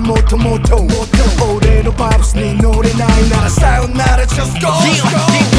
なもともと俺のバブスに乗れないならさよなら just go, just go.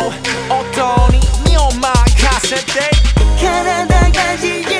音に身を任せて体が自由